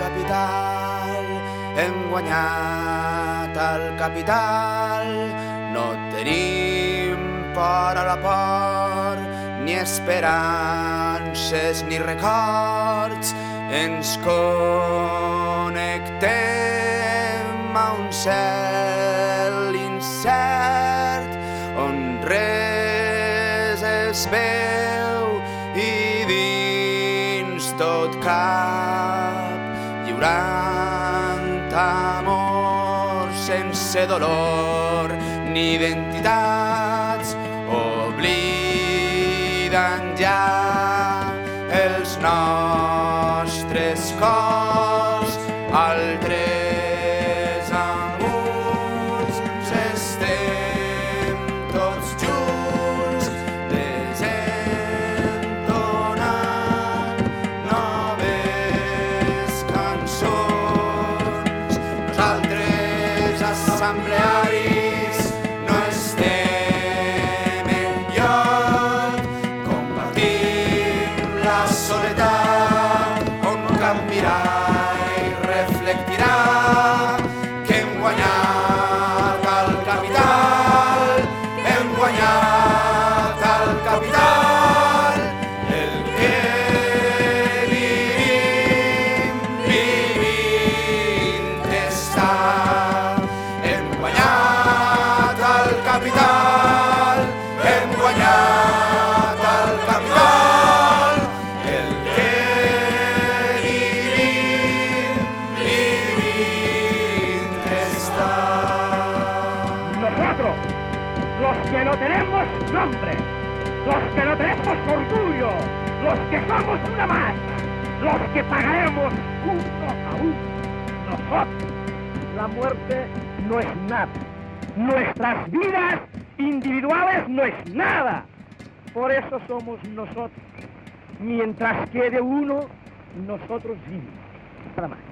capital, hem guanyat el capital, no tenim por a la por, ni esperances ni records, ens connectem a un cel incert on res es veu i dins tot cap lliurant amor sense dolor ni identitats oblidant ja els nostres cors nosaltres capital hem guanyat el capital el que vivim vivint està Nosotros, los que no tenemos nombre, los que no tenemos orgullo, los que somos una más, los que pagaremos uno a uno, nosotros. La muerte no es nada. Nuestras vidas individuales no es nada. Por eso somos nosotros. Mientras quede uno, nosotros vivimos. Nada más.